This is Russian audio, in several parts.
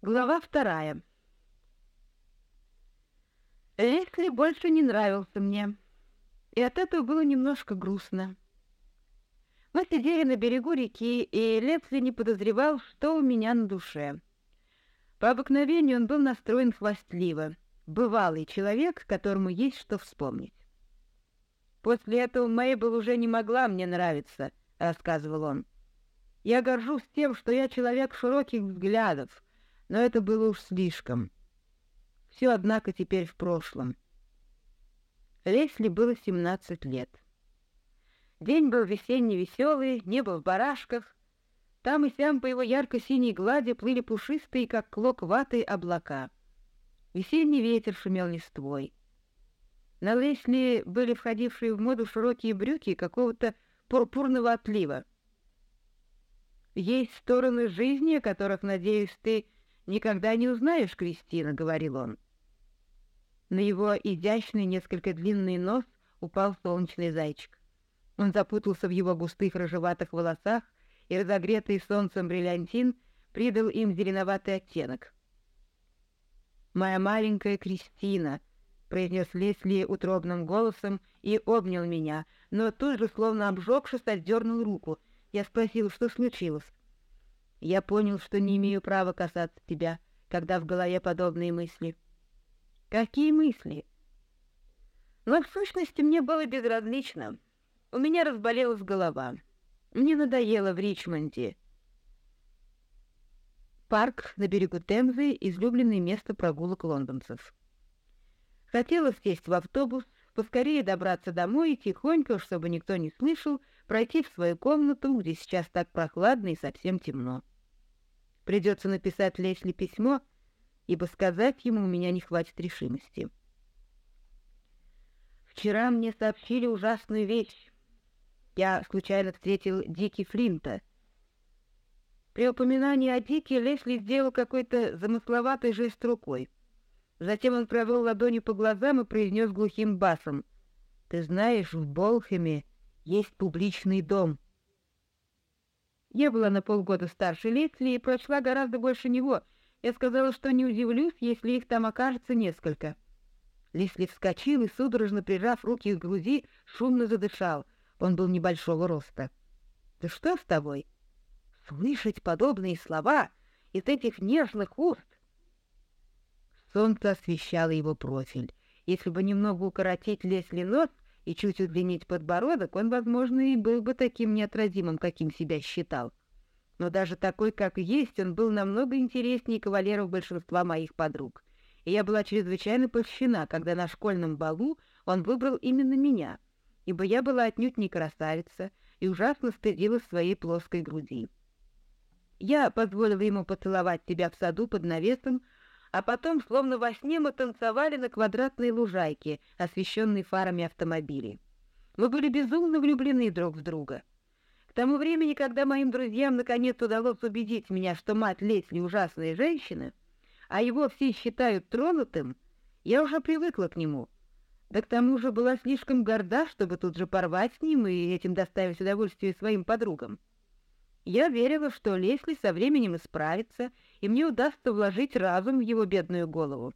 Глава вторая. Лесли больше не нравился мне, и от этого было немножко грустно. Мы сидели на берегу реки, и Лесли не подозревал, что у меня на душе. По обыкновению он был настроен хвастливо, бывалый человек, которому есть что вспомнить. «После этого Мейбл уже не могла мне нравиться», — рассказывал он. «Я горжусь тем, что я человек широких взглядов, но это было уж слишком. Все, однако, теперь в прошлом. Лесли было семнадцать лет. День был весенний веселый, небо в барашках. Там и сям по его ярко-синей глади плыли пушистые, как клок ваты, облака. Весенний ветер шумел листвой. На Лесли были входившие в моду широкие брюки какого-то пурпурного отлива. «Есть стороны жизни, о которых, надеюсь, ты никогда не узнаешь, Кристина», — говорил он. На его изящный, несколько длинный нос упал солнечный зайчик. Он запутался в его густых рыжеватых волосах, и разогретый солнцем бриллиантин придал им зеленоватый оттенок. «Моя маленькая Кристина», — произнес Лесли утробным голосом и обнял меня, но тут же, словно обжегшись, отдернул руку. Я спросил, что случилось. Я понял, что не имею права касаться тебя, когда в голове подобные мысли. Какие мысли? Но в сущности мне было безразлично. У меня разболелась голова. Мне надоело в Ричмонде. Парк на берегу Темзы — излюбленное место прогулок лондонцев. Хотела сесть в автобус, поскорее добраться домой и тихонько, чтобы никто не слышал, пройти в свою комнату, где сейчас так прохладно и совсем темно. Придется написать Лесли письмо, ибо сказать ему у меня не хватит решимости. Вчера мне сообщили ужасную вещь. Я случайно встретил Дики Флинта. При упоминании о Дике Лесли сделал какой-то замысловатый жест рукой. Затем он провел ладонью по глазам и произнес глухим басом. «Ты знаешь, в Болхеме есть публичный дом». Я была на полгода старше Лесли и прочла гораздо больше него. Я сказала, что не удивлюсь, если их там окажется несколько. Лесли вскочил и, судорожно прижав руки к груди, шумно задышал. Он был небольшого роста. «Да что с тобой?» «Слышать подобные слова из этих нежных уст!» Солнце освещало его профиль. Если бы немного укоротить Лесли нос, и чуть удлинить подбородок, он, возможно, и был бы таким неотразимым, каким себя считал. Но даже такой, как есть, он был намного интереснее кавалеров большинства моих подруг. И я была чрезвычайно польщена, когда на школьном балу он выбрал именно меня, ибо я была отнюдь не красавица и ужасно стыдилась своей плоской груди. Я позволила ему поцеловать тебя в саду под навесом, а потом, словно во сне, мы танцевали на квадратной лужайке, освещенной фарами автомобилей. Мы были безумно влюблены друг в друга. К тому времени, когда моим друзьям наконец удалось убедить меня, что мать Лесли ужасная женщина, а его все считают тронутым, я уже привыкла к нему. Да к тому же была слишком горда, чтобы тут же порвать с ним и этим доставить удовольствие своим подругам. Я верила, что Лесли со временем исправится, и мне удастся вложить разум в его бедную голову.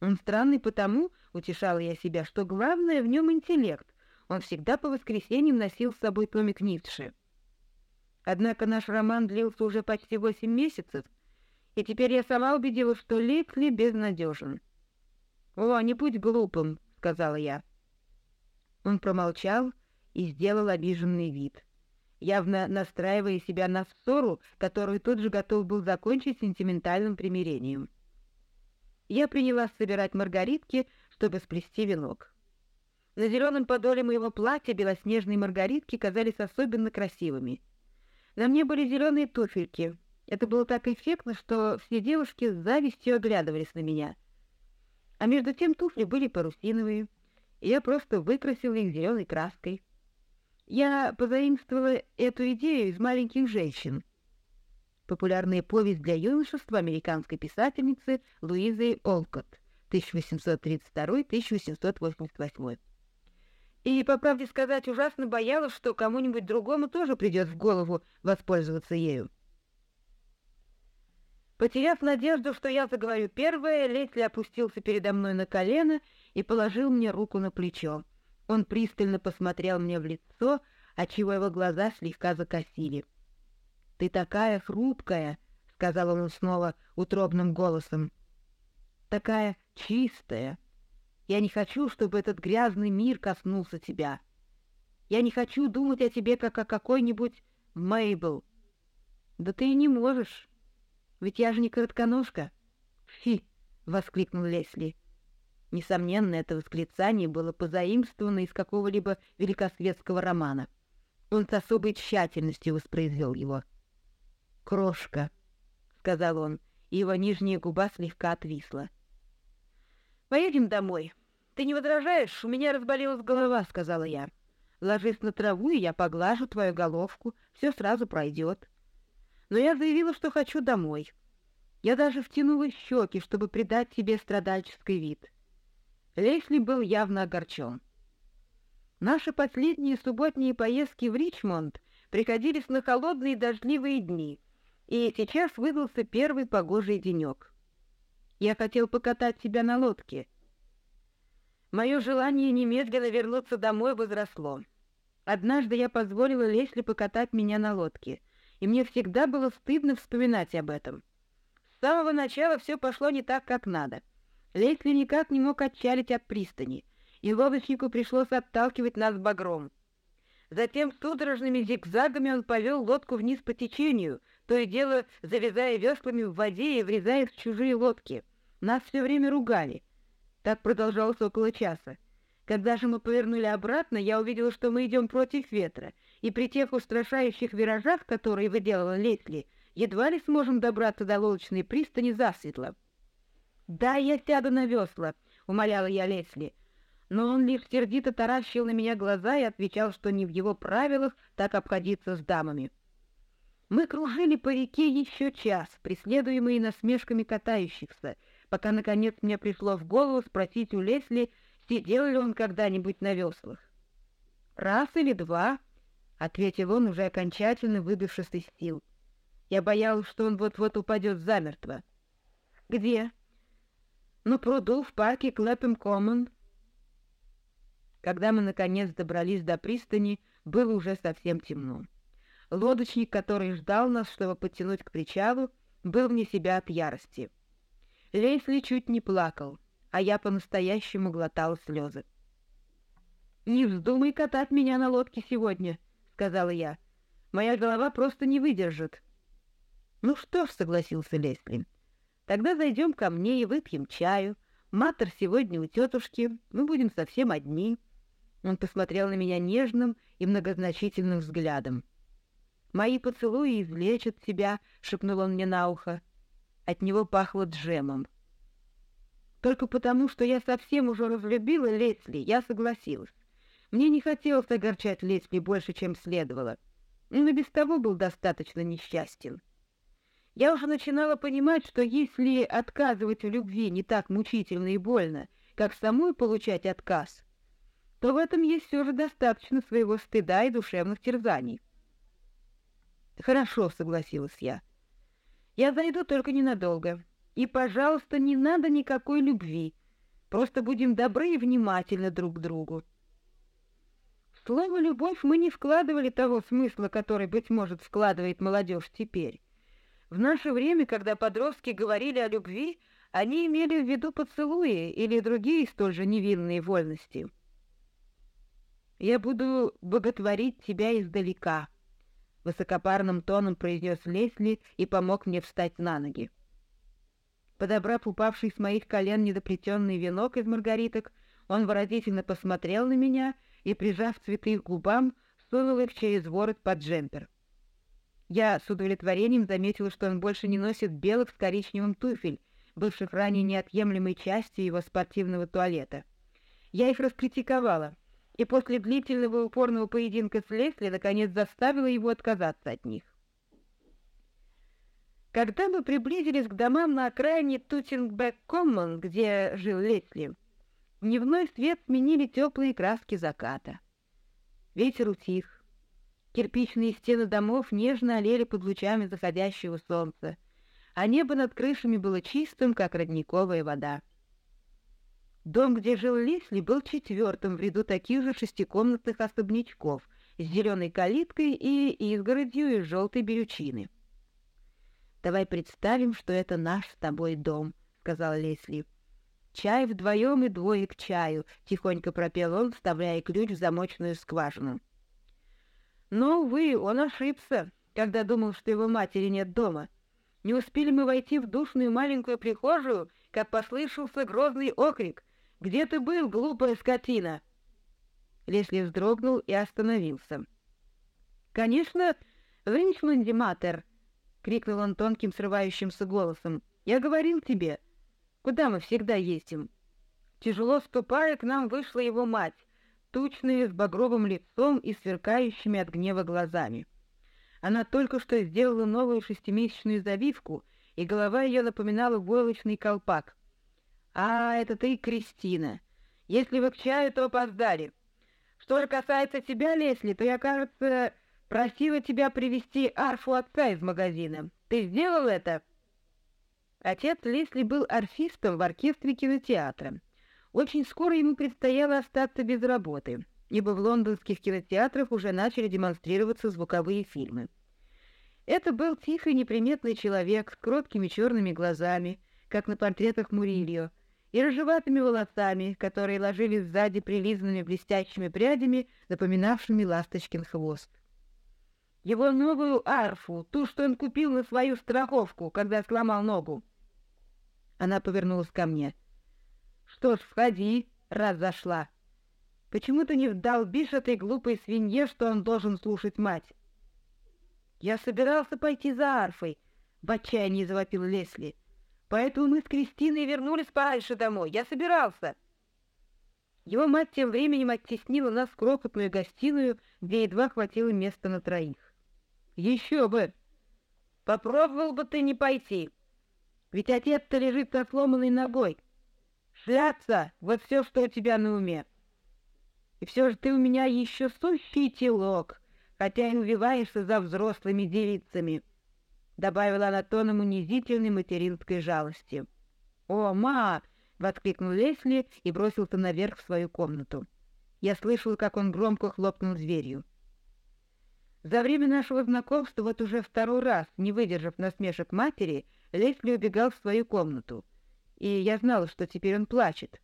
Он странный потому, утешала я себя, что главное в нем интеллект. Он всегда по воскресеньям носил с собой томик Ницше. Однако наш роман длился уже почти восемь месяцев, и теперь я сама убедилась, что Лесли безнадежен. «О, не будь глупым», — сказала я. Он промолчал и сделал обиженный вид явно настраивая себя на ссору, которую тот же готов был закончить сентиментальным примирением. Я принялась собирать маргаритки, чтобы сплести венок. На зеленом подоле моего платья белоснежные маргаритки казались особенно красивыми. На мне были зеленые туфельки. Это было так эффектно, что все девушки с завистью оглядывались на меня. А между тем туфли были парусиновые, и я просто выкрасила их зеленой краской. Я позаимствовала эту идею из «Маленьких женщин». Популярная повесть для юношества американской писательницы Луизы Олкотт, 1832-1888. И, по правде сказать, ужасно боялась, что кому-нибудь другому тоже придет в голову воспользоваться ею. Потеряв надежду, что я заговорю первое, Лесли опустился передо мной на колено и положил мне руку на плечо. Он пристально посмотрел мне в лицо, отчего его глаза слегка закосили. «Ты такая хрупкая!» — сказал он снова утробным голосом. «Такая чистая! Я не хочу, чтобы этот грязный мир коснулся тебя. Я не хочу думать о тебе, как о какой-нибудь Мейбл. Да ты и не можешь, ведь я же не коротконожка». «Фи!» — воскликнул Лесли. Несомненно, это восклицание было позаимствовано из какого-либо великосветского романа. Он с особой тщательностью воспроизвел его. «Крошка», — сказал он, и его нижняя губа слегка отвисла. «Поедем домой. Ты не возражаешь? У меня разболелась голова», — сказала я. «Ложись на траву, и я поглажу твою головку. Все сразу пройдет». Но я заявила, что хочу домой. Я даже втянула щеки, чтобы придать себе страдальческий вид. Лесли был явно огорчен. Наши последние субботние поездки в Ричмонд приходились на холодные дождливые дни, и сейчас выдался первый погожий денек. Я хотел покатать себя на лодке. Мое желание немедленно вернуться домой возросло. Однажды я позволила Лесли покатать меня на лодке, и мне всегда было стыдно вспоминать об этом. С самого начала все пошло не так, как надо. Лесли никак не мог отчалить от пристани, и лодочнику пришлось отталкивать нас багром. Затем судорожными зигзагами он повел лодку вниз по течению, то и дело завязая веслами в воде и врезаясь в чужие лодки. Нас все время ругали. Так продолжалось около часа. Когда же мы повернули обратно, я увидела, что мы идем против ветра, и при тех устрашающих виражах, которые выделала Лесли, едва ли сможем добраться до лодочной пристани засветло. «Да, я сяду на весла», — умоляла я Лесли. Но он лишь сердито таращил на меня глаза и отвечал, что не в его правилах так обходиться с дамами. Мы кружили по реке еще час, преследуемые насмешками катающихся, пока, наконец, мне пришло в голову спросить у Лесли, сидел ли он когда-нибудь на веслах. «Раз или два», — ответил он, уже окончательно выбившись из сил. Я боялась, что он вот-вот упадет замертво. «Где?» На пруду в парке Клэпем Коммон. Когда мы, наконец, добрались до пристани, было уже совсем темно. Лодочник, который ждал нас, чтобы подтянуть к причалу, был вне себя от ярости. Лесли чуть не плакал, а я по-настоящему глотал слезы. «Не вздумай катать меня на лодке сегодня», — сказала я. «Моя голова просто не выдержит». «Ну что ж», — согласился Лесли, — Тогда зайдем ко мне и выпьем чаю. Матер сегодня у тетушки, мы будем совсем одни». Он посмотрел на меня нежным и многозначительным взглядом. «Мои поцелуи излечат тебя», — шепнул он мне на ухо. От него пахло джемом. Только потому, что я совсем уже разлюбила Лесли, я согласилась. Мне не хотелось огорчать Лесли больше, чем следовало. И без того был достаточно несчастен. Я уже начинала понимать, что если отказывать в любви не так мучительно и больно, как самой получать отказ, то в этом есть все же достаточно своего стыда и душевных терзаний. «Хорошо», — согласилась я. «Я зайду только ненадолго. И, пожалуйста, не надо никакой любви. Просто будем добры и внимательны друг к другу». Слово «любовь» мы не вкладывали того смысла, который, быть может, вкладывает молодежь теперь. В наше время, когда подростки говорили о любви, они имели в виду поцелуи или другие столь же невинные вольности. «Я буду боготворить тебя издалека», — высокопарным тоном произнес Лесли и помог мне встать на ноги. Подобрав упавший с моих колен недоплетенный венок из маргариток, он выразительно посмотрел на меня и, прижав цветы к губам, сунул их через ворот под джемпер. Я с удовлетворением заметила, что он больше не носит белых с коричневым туфель, бывших ранее неотъемлемой частью его спортивного туалета. Я их раскритиковала, и после длительного упорного поединка с Лесли наконец заставила его отказаться от них. Когда мы приблизились к домам на окраине Тутингбэк-Коммон, где жил Лесли, дневной свет сменили теплые краски заката. Ветер утих, Кирпичные стены домов нежно олели под лучами заходящего солнца. а небо над крышами было чистым, как родниковая вода. Дом, где жил Лесли, был четвертым в ряду таких же шестикомнатных особнячков с зеленой калиткой и изгородью из желтой берючины. «Давай представим, что это наш с тобой дом», — сказал Лесли. «Чай вдвоем и двое к чаю», — тихонько пропел он, вставляя ключ в замочную скважину. Но, увы, он ошибся, когда думал, что его матери нет дома. Не успели мы войти в душную маленькую прихожую, как послышался грозный окрик. «Где ты был, глупая скотина?» Лесли вздрогнул и остановился. «Конечно, в Ринчмонде, Матер!» — крикнул он тонким срывающимся голосом. «Я говорил тебе, куда мы всегда ездим?» Тяжело ступая, к нам вышла его мать тучная, с багровым лицом и сверкающими от гнева глазами. Она только что сделала новую шестимесячную завивку, и голова ее напоминала войлочный колпак. «А, это ты, Кристина. Если вы к чаю, то опоздали. Что же касается тебя, Лесли, то я, кажется, просила тебя привезти арфу отца из магазина. Ты сделал это?» Отец Лесли был арфистом в оркестре кинотеатра. Очень скоро ему предстояло остаться без работы, ибо в лондонских кинотеатрах уже начали демонстрироваться звуковые фильмы. Это был тихий неприметный человек с кроткими черными глазами, как на портретах Мурильо, и рыжеватыми волосами, которые ложились сзади прилизанными блестящими прядями, напоминавшими ласточкин хвост. Его новую арфу, ту, что он купил на свою страховку, когда сломал ногу. Она повернулась ко мне — что ж, входи, раз зашла. Почему ты не вдолбишь этой глупой свинье, что он должен слушать мать? Я собирался пойти за арфой, в отчаянии завопил Лесли. Поэтому мы с Кристиной вернулись пораньше домой. Я собирался. Его мать тем временем оттеснила нас в крохотную гостиную, где едва хватило места на троих. Еще бы! Попробовал бы ты не пойти. Ведь отец-то лежит со сломанной ногой. Шляться — вот все, что у тебя на уме. И все же ты у меня еще сущий телок, хотя и увиваешься за взрослыми девицами, — добавила она тоном унизительной материнской жалости. — О, ма! — воскликнул Лесли и бросился наверх в свою комнату. Я слышал, как он громко хлопнул дверью. За время нашего знакомства, вот уже второй раз, не выдержав насмешек матери, Лесли убегал в свою комнату — и я знала, что теперь он плачет.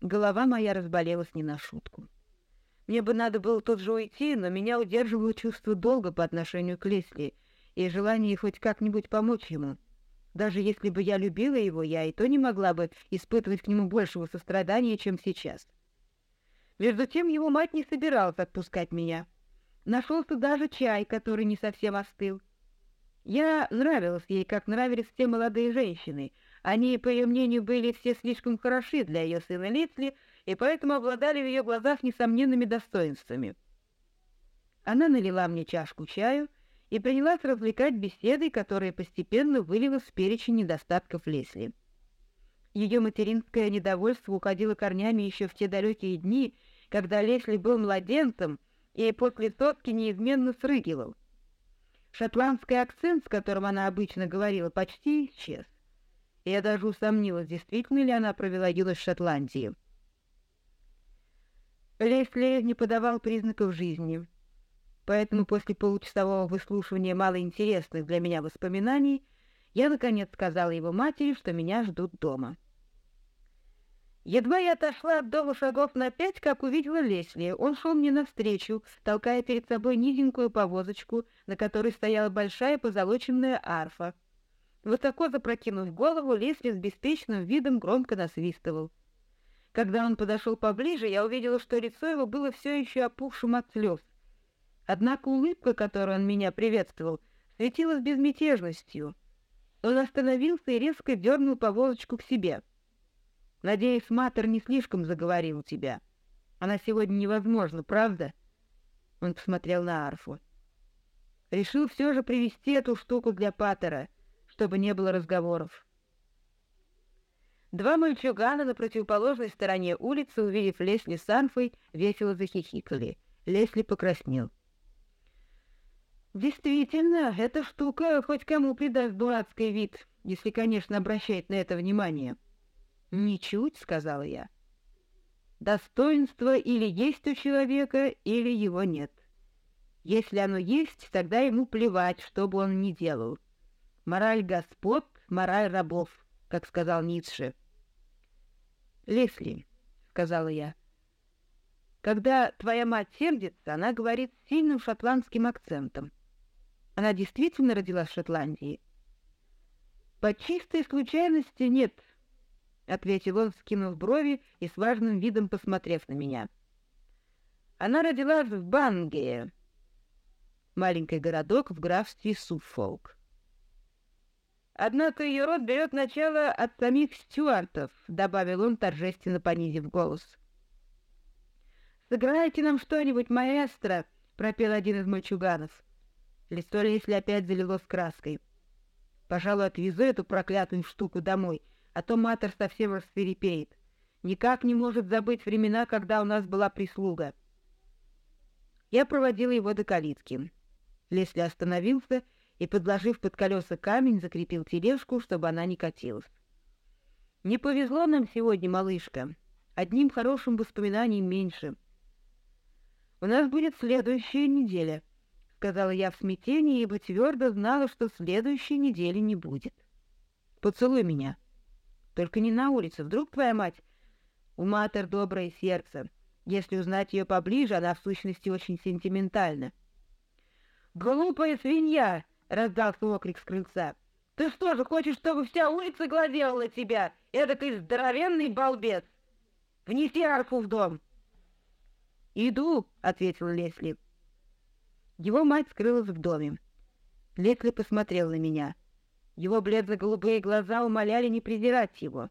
Голова моя разболелась не на шутку. Мне бы надо было тут же уйти, но меня удерживало чувство долга по отношению к Лесли и желание хоть как-нибудь помочь ему. Даже если бы я любила его, я и то не могла бы испытывать к нему большего сострадания, чем сейчас. Между тем его мать не собиралась отпускать меня. Нашелся даже чай, который не совсем остыл. Я нравилась ей, как нравились все молодые женщины. Они, по ее мнению, были все слишком хороши для ее сына Литли, и поэтому обладали в ее глазах несомненными достоинствами. Она налила мне чашку чаю и принялась развлекать беседой, которая постепенно вылилась в перечень недостатков Лесли. Ее материнское недовольство уходило корнями еще в те далекие дни, когда Лесли был младенцем и после сотки неизменно срыгивал. Шотландский акцент, с которым она обычно говорила, почти исчез. Я даже усомнилась, действительно ли она провела юность в Шотландии. Лесли не подавал признаков жизни, поэтому после получасового выслушивания малоинтересных для меня воспоминаний я, наконец, сказала его матери, что меня ждут дома. Едва я отошла от дома шагов на пять, как увидела Лесли. Он шел мне навстречу, толкая перед собой низенькую повозочку, на которой стояла большая позолоченная арфа. Высоко запрокинув голову, Лесли с беспечным видом громко насвистывал. Когда он подошел поближе, я увидела, что лицо его было все еще опухшим от слез. Однако улыбка, которой он меня приветствовал, светилась безмятежностью. Он остановился и резко дернул повозочку к себе — Надеюсь, Матер не слишком заговорил тебя. Она сегодня невозможна, правда?» Он посмотрел на арфу. «Решил все же привести эту штуку для Паттера, чтобы не было разговоров». Два мальчугана на противоположной стороне улицы, увидев Лесли с арфой, весело захихикали. Лесли покраснел. Действительно, эта штука хоть кому придаст дурацкий вид, если, конечно, обращать на это внимание. «Ничуть», — сказала я. «Достоинство или есть у человека, или его нет. Если оно есть, тогда ему плевать, что бы он ни делал. Мораль господ, мораль рабов, как сказал Ницше». «Лесли», — сказала я, — «когда твоя мать сердится, она говорит с сильным шотландским акцентом. Она действительно родилась в Шотландии?» «По чистой случайности нет», — ответил он, скинув брови и с важным видом посмотрев на меня. «Она родилась в Бангее, маленький городок в графстве Суффолк. Однако ее род берет начало от самих стюартов, — добавил он, торжественно понизив голос. «Сыграйте нам что-нибудь, маэстро!» — пропел один из мальчуганов. Лицо Лесли опять залилось краской. Пожалуй, отвезу эту проклятую штуку домой, а то Матер совсем рассверепеет. Никак не может забыть времена, когда у нас была прислуга. Я проводила его до калитки. Лесли остановился и, подложив под колеса камень, закрепил тележку, чтобы она не катилась. «Не повезло нам сегодня, малышка. Одним хорошим воспоминанием меньше. У нас будет следующая неделя» сказала я в смятении, ибо твердо знала, что следующей недели не будет. Поцелуй меня. Только не на улице. Вдруг твоя мать... У Матер доброе сердце. Если узнать ее поближе, она в сущности очень сентиментальна. «Глупая свинья!» — раздался окрик с крыльца. «Ты что же, хочешь, чтобы вся улица глазела тебя? Эдакый здоровенный балбес! Внеси арфу в дом!» «Иду», — ответил Лесли. Его мать скрылась в доме. Лесли посмотрел на меня. Его бледно-голубые глаза умоляли не презирать его.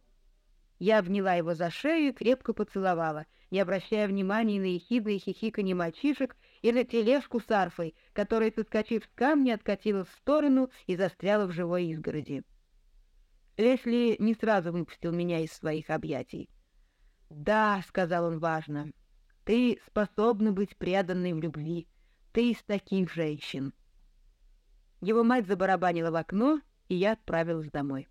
Я обняла его за шею и крепко поцеловала, не обращая внимания на ехидные хихиканье мальчишек и на тележку с арфой, которая, соскочив с камня, откатилась в сторону и застряла в живой изгороди. Лесли не сразу выпустил меня из своих объятий. «Да», — сказал он важно, — «ты способна быть преданной в любви. Ты из таких женщин. Его мать забарабанила в окно, и я отправилась домой.